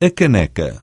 a caneca.